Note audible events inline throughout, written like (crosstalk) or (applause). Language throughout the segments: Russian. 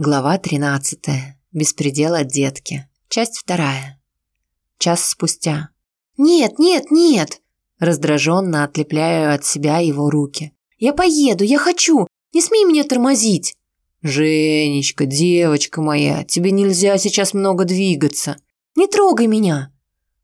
Глава 13. Беспредел от детки. Часть вторая. Час спустя. «Нет, нет, нет!» Раздраженно отлепляю от себя его руки. «Я поеду, я хочу! Не смей меня тормозить!» «Женечка, девочка моя, тебе нельзя сейчас много двигаться!» «Не трогай меня!»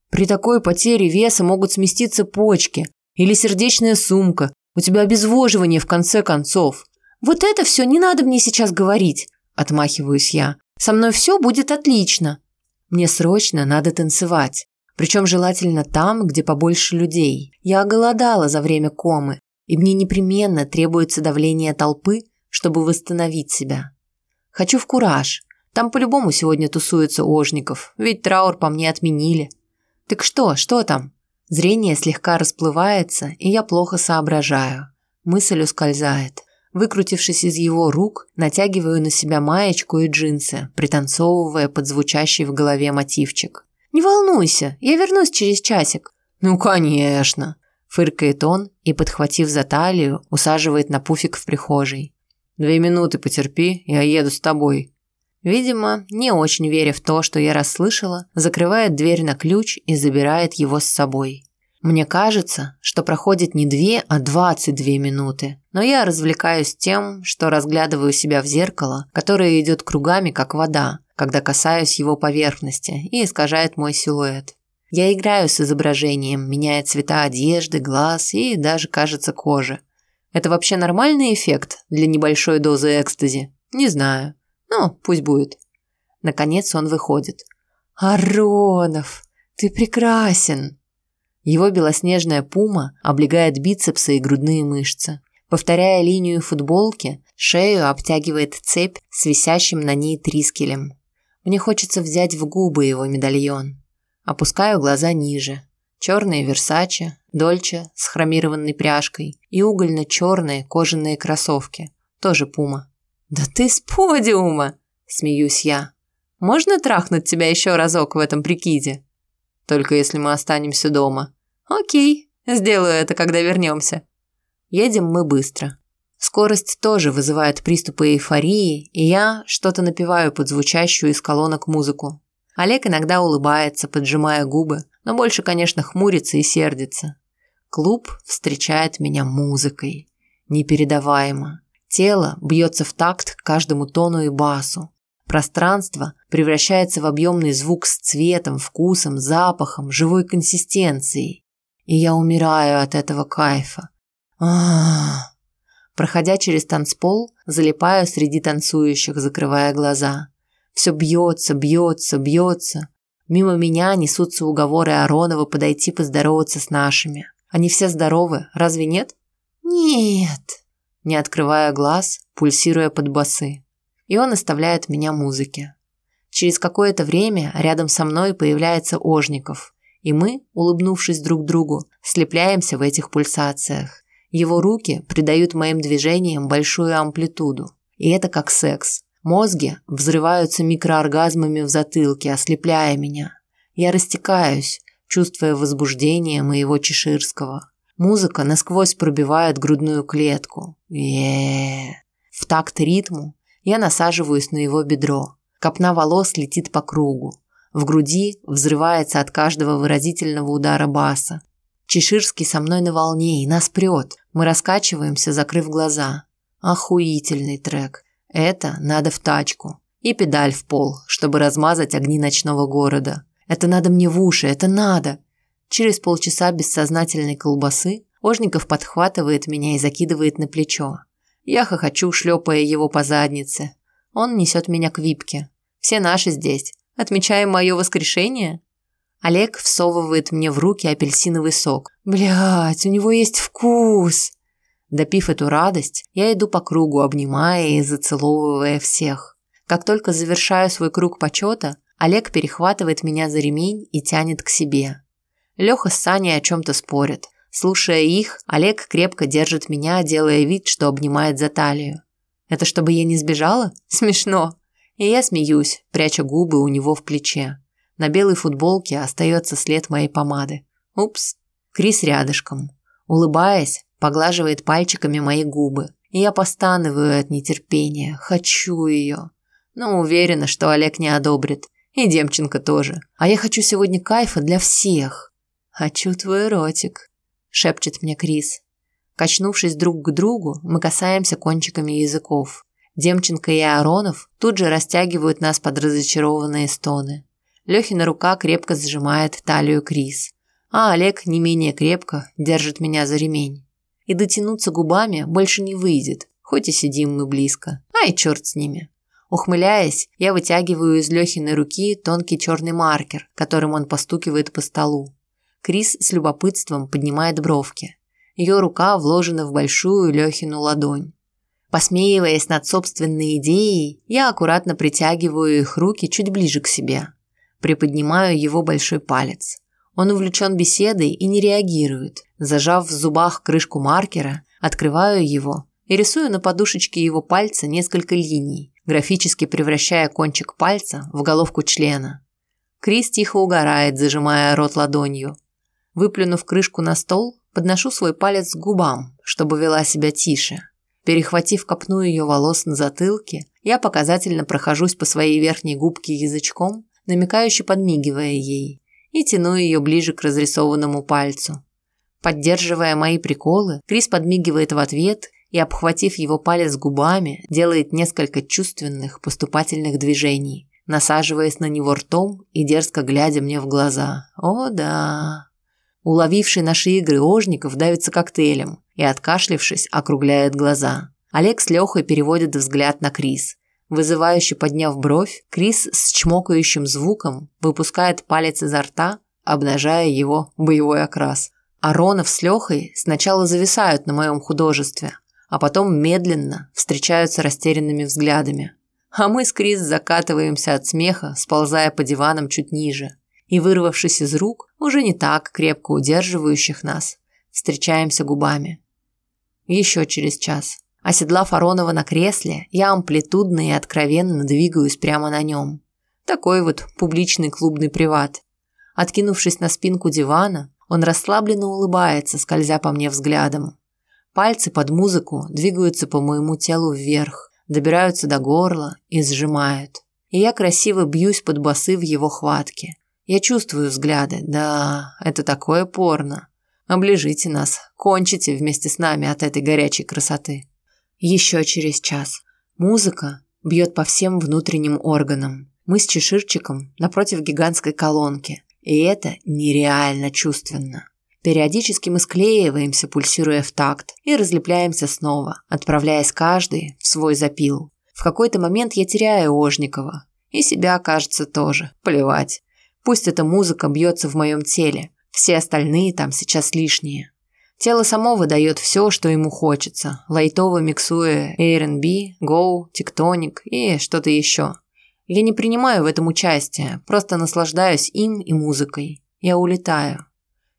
«При такой потере веса могут сместиться почки или сердечная сумка. У тебя обезвоживание в конце концов!» «Вот это все не надо мне сейчас говорить!» Отмахиваюсь я. Со мной все будет отлично. Мне срочно надо танцевать. Причем желательно там, где побольше людей. Я оголодала за время комы, и мне непременно требуется давление толпы, чтобы восстановить себя. Хочу в кураж. Там по-любому сегодня тусуются ожников, ведь траур по мне отменили. Так что, что там? Зрение слегка расплывается, и я плохо соображаю. Мысль ускользает. Выкрутившись из его рук, натягиваю на себя маечку и джинсы, пританцовывая под звучащий в голове мотивчик. «Не волнуйся, я вернусь через часик». «Ну, конечно», – фыркает он и, подхватив за талию, усаживает на пуфик в прихожей. «Две минуты потерпи, я еду с тобой». Видимо, не очень веря в то, что я расслышала, закрывает дверь на ключ и забирает его с собой. Мне кажется, что проходит не две, а двадцать две минуты, но я развлекаюсь тем, что разглядываю себя в зеркало, которое идет кругами, как вода, когда касаюсь его поверхности и искажает мой силуэт. Я играю с изображением, меняя цвета одежды, глаз и даже, кажется, кожи. Это вообще нормальный эффект для небольшой дозы экстази? Не знаю. Ну, пусть будет. Наконец он выходит. «Аронов, ты прекрасен!» Его белоснежная пума облегает бицепсы и грудные мышцы. Повторяя линию футболки, шею обтягивает цепь с висящим на ней трискелем. Мне хочется взять в губы его медальон. Опускаю глаза ниже. Черные Версаче, Дольче с хромированной пряжкой и угольно-черные кожаные кроссовки. Тоже пума. «Да ты с подиума!» – смеюсь я. «Можно трахнуть тебя еще разок в этом прикиде?» «Только если мы останемся дома», Окей, сделаю это, когда вернемся. Едем мы быстро. Скорость тоже вызывает приступы эйфории, и я что-то напеваю под звучащую из колонок музыку. Олег иногда улыбается, поджимая губы, но больше, конечно, хмурится и сердится. Клуб встречает меня музыкой. Непередаваемо. Тело бьется в такт каждому тону и басу. Пространство превращается в объемный звук с цветом, вкусом, запахом, живой консистенцией и я умираю от этого кайфа. Проходя через танцпол, залипаю среди танцующих, закрывая глаза. Все бьется, бьется, бьется. Мимо меня несутся уговоры Аронова подойти поздороваться с нашими. Они все здоровы, разве нет? Нет. Не открывая глаз, пульсируя под басы. И он оставляет меня музыке. Через какое-то время рядом со мной появляется Ожников и мы, улыбнувшись друг другу, слепляемся в этих пульсациях. Его руки придают моим движениям большую амплитуду. И это как секс. Мозги взрываются микрооргазмами в затылке, ослепляя меня. Я растекаюсь, чувствуя возбуждение моего чеширского. Музыка насквозь пробивает грудную клетку. е В такт ритму я насаживаюсь на его бедро. Копна волос летит по кругу. В груди взрывается от каждого выразительного удара баса. Чеширский со мной на волне и нас прет. Мы раскачиваемся, закрыв глаза. Охуительный трек. Это надо в тачку. И педаль в пол, чтобы размазать огни ночного города. Это надо мне в уши, это надо. Через полчаса бессознательной колбасы Ожников подхватывает меня и закидывает на плечо. Я хохочу, шлепая его по заднице. Он несет меня к випке. Все наши здесь. Отмечаем мое воскрешение? Олег всовывает мне в руки апельсиновый сок. Блять, у него есть вкус. Допив эту радость, я иду по кругу, обнимая и зацеловывая всех. Как только завершаю свой круг почета, Олег перехватывает меня за ремень и тянет к себе. Леха с Саней о чем-то спорят. Слушая их, Олег крепко держит меня, делая вид, что обнимает за талию. Это чтобы я не сбежала? Смешно. И я смеюсь, пряча губы у него в плече. На белой футболке остается след моей помады. Упс. Крис рядышком. Улыбаясь, поглаживает пальчиками мои губы. И я постанываю от нетерпения. Хочу ее. Но уверена, что Олег не одобрит. И Демченко тоже. А я хочу сегодня кайфа для всех. «Хочу твой ротик», – шепчет мне Крис. Качнувшись друг к другу, мы касаемся кончиками языков. Демченко и Аронов тут же растягивают нас под разочарованные стоны. Лехина рука крепко сжимает талию Крис, а Олег не менее крепко держит меня за ремень. И дотянуться губами больше не выйдет, хоть и сидим мы близко. Ай, черт с ними. Ухмыляясь, я вытягиваю из Лехиной руки тонкий черный маркер, которым он постукивает по столу. Крис с любопытством поднимает бровки. Ее рука вложена в большую Лехину ладонь. Посмеиваясь над собственной идеей, я аккуратно притягиваю их руки чуть ближе к себе. Приподнимаю его большой палец. Он увлечен беседой и не реагирует. Зажав в зубах крышку маркера, открываю его и рисую на подушечке его пальца несколько линий, графически превращая кончик пальца в головку члена. Крис тихо угорает, зажимая рот ладонью. Выплюнув крышку на стол, подношу свой палец к губам, чтобы вела себя тише. Перехватив копну ее волос на затылке, я показательно прохожусь по своей верхней губке язычком, намекающе подмигивая ей, и тяну ее ближе к разрисованному пальцу. Поддерживая мои приколы, Крис подмигивает в ответ и, обхватив его палец губами, делает несколько чувственных поступательных движений, насаживаясь на него ртом и дерзко глядя мне в глаза. О да! Уловивший наши игры Ожников давится коктейлем и, откашлившись, округляет глаза. Олег с Лехой переводит взгляд на Крис. Вызывающе подняв бровь, Крис с чмокающим звуком выпускает палец изо рта, обнажая его боевой окрас. Аронов с Лехой сначала зависают на моем художестве, а потом медленно встречаются растерянными взглядами. А мы с Крис закатываемся от смеха, сползая по диванам чуть ниже и, вырвавшись из рук, уже не так крепко удерживающих нас, встречаемся губами. Еще через час. Оседлав Аронова на кресле, я амплитудно и откровенно двигаюсь прямо на нем. Такой вот публичный клубный приват. Откинувшись на спинку дивана, он расслабленно улыбается, скользя по мне взглядом. Пальцы под музыку двигаются по моему телу вверх, добираются до горла и сжимают. И я красиво бьюсь под басы в его хватке, я чувствую взгляды. Да, это такое порно. Оближите нас, кончите вместе с нами от этой горячей красоты. Еще через час. Музыка бьет по всем внутренним органам. Мы с чеширчиком напротив гигантской колонки. И это нереально чувственно. Периодически мы склеиваемся, пульсируя в такт, и разлепляемся снова, отправляясь каждый в свой запил. В какой-то момент я теряю Ожникова. И себя, кажется, тоже. Плевать. Пусть эта музыка бьется в моем теле, все остальные там сейчас лишние. Тело само выдает все, что ему хочется, лайтово миксуя R&B, Go, тектоник и что-то еще. Я не принимаю в этом участие, просто наслаждаюсь им и музыкой. Я улетаю.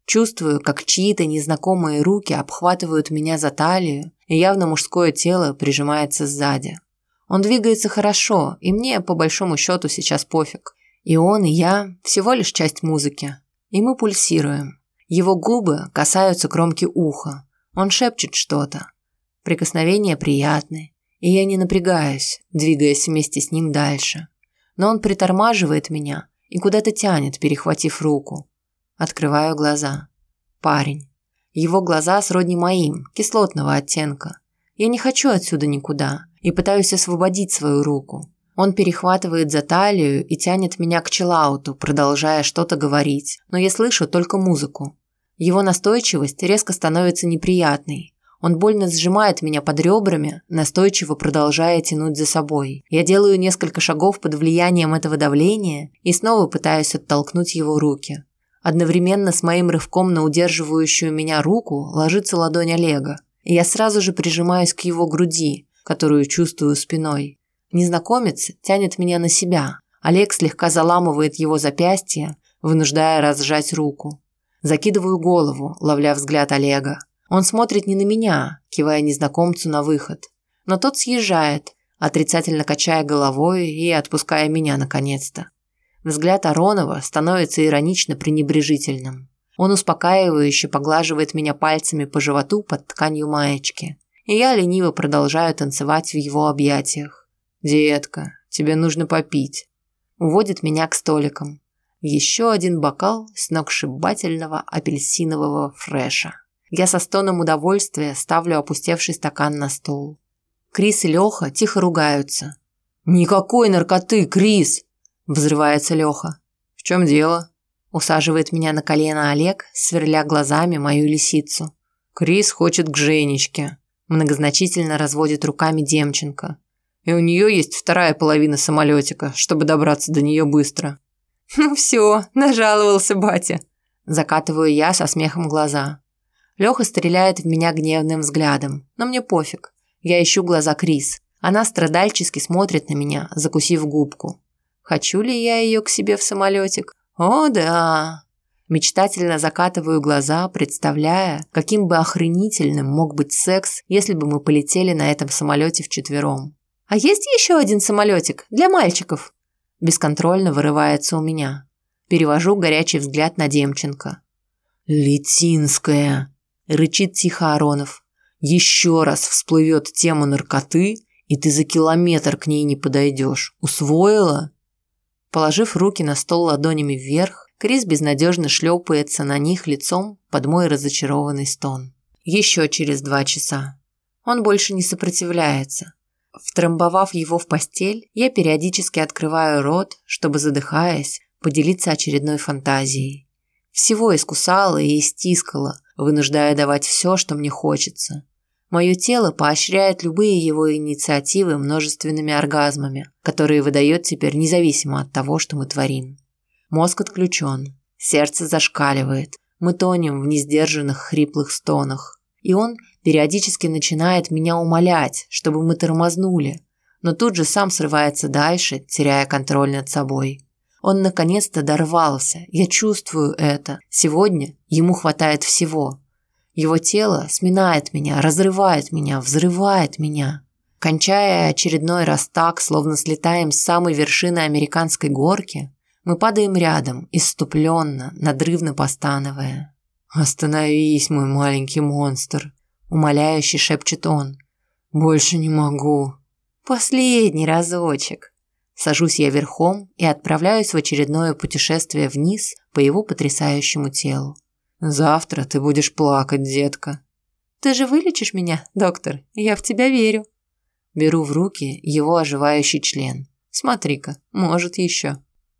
Чувствую, как чьи-то незнакомые руки обхватывают меня за талию, и явно мужское тело прижимается сзади. Он двигается хорошо, и мне, по большому счету, сейчас пофиг. И он, и я – всего лишь часть музыки. И мы пульсируем. Его губы касаются кромки уха. Он шепчет что-то. Прикосновения приятны. И я не напрягаюсь, двигаясь вместе с ним дальше. Но он притормаживает меня и куда-то тянет, перехватив руку. Открываю глаза. Парень. Его глаза сродни моим, кислотного оттенка. Я не хочу отсюда никуда и пытаюсь освободить свою руку. Он перехватывает за талию и тянет меня к челауту, продолжая что-то говорить, но я слышу только музыку. Его настойчивость резко становится неприятной. Он больно сжимает меня под ребрами, настойчиво продолжая тянуть за собой. Я делаю несколько шагов под влиянием этого давления и снова пытаюсь оттолкнуть его руки. Одновременно с моим рывком на удерживающую меня руку ложится ладонь Олега, и я сразу же прижимаюсь к его груди, которую чувствую спиной. Незнакомец тянет меня на себя. Олег слегка заламывает его запястье, вынуждая разжать руку. Закидываю голову, ловля взгляд Олега. Он смотрит не на меня, кивая незнакомцу на выход. Но тот съезжает, отрицательно качая головой и отпуская меня наконец-то. Взгляд Аронова становится иронично пренебрежительным. Он успокаивающе поглаживает меня пальцами по животу под тканью маечки. И я лениво продолжаю танцевать в его объятиях. «Детка, Тебе нужно попить. Уводит меня к столикам. Еще один бокал сногсшибательного апельсинового фреша. Я со стоном удовольствия ставлю опустевший стакан на стол. Крис и Леха тихо ругаются. «Никакой наркоты, Крис!» – взрывается Леха. «В чем дело?» – усаживает меня на колено Олег, сверля глазами мою лисицу. «Крис хочет к Женечке», – многозначительно разводит руками Демченко и у нее есть вторая половина самолетика, чтобы добраться до нее быстро. (laughs) «Ну все, нажаловался батя», – закатываю я со смехом глаза. Леха стреляет в меня гневным взглядом, но мне пофиг. Я ищу глаза Крис. Она страдальчески смотрит на меня, закусив губку. Хочу ли я ее к себе в самолетик? О, да. Мечтательно закатываю глаза, представляя, каким бы охренительным мог быть секс, если бы мы полетели на этом самолете вчетвером. «А есть еще один самолетик для мальчиков?» Бесконтрольно вырывается у меня. Перевожу горячий взгляд на Демченко. «Летинская!» – рычит тихо Аронов. «Еще раз всплывет тема наркоты, и ты за километр к ней не подойдешь. Усвоила?» Положив руки на стол ладонями вверх, Крис безнадежно шлепается на них лицом под мой разочарованный стон. Еще через два часа. Он больше не сопротивляется, Втрамбовав его в постель, я периодически открываю рот, чтобы, задыхаясь, поделиться очередной фантазией. Всего искусала и истискала, вынуждая давать все, что мне хочется. Мое тело поощряет любые его инициативы множественными оргазмами, которые выдает теперь независимо от того, что мы творим. Мозг отключен, сердце зашкаливает, мы тонем в несдержанных хриплых стонах. И он Периодически начинает меня умолять, чтобы мы тормознули, но тут же сам срывается дальше, теряя контроль над собой. Он наконец-то дорвался, я чувствую это. Сегодня ему хватает всего. Его тело сминает меня, разрывает меня, взрывает меня. Кончая очередной раз так, словно слетаем с самой вершины американской горки, мы падаем рядом, иступленно, надрывно постановая. «Остановись, мой маленький монстр!» Умоляюще шепчет он. «Больше не могу». «Последний разочек». Сажусь я верхом и отправляюсь в очередное путешествие вниз по его потрясающему телу. «Завтра ты будешь плакать, детка». «Ты же вылечишь меня, доктор? Я в тебя верю». Беру в руки его оживающий член. Смотри-ка, может еще.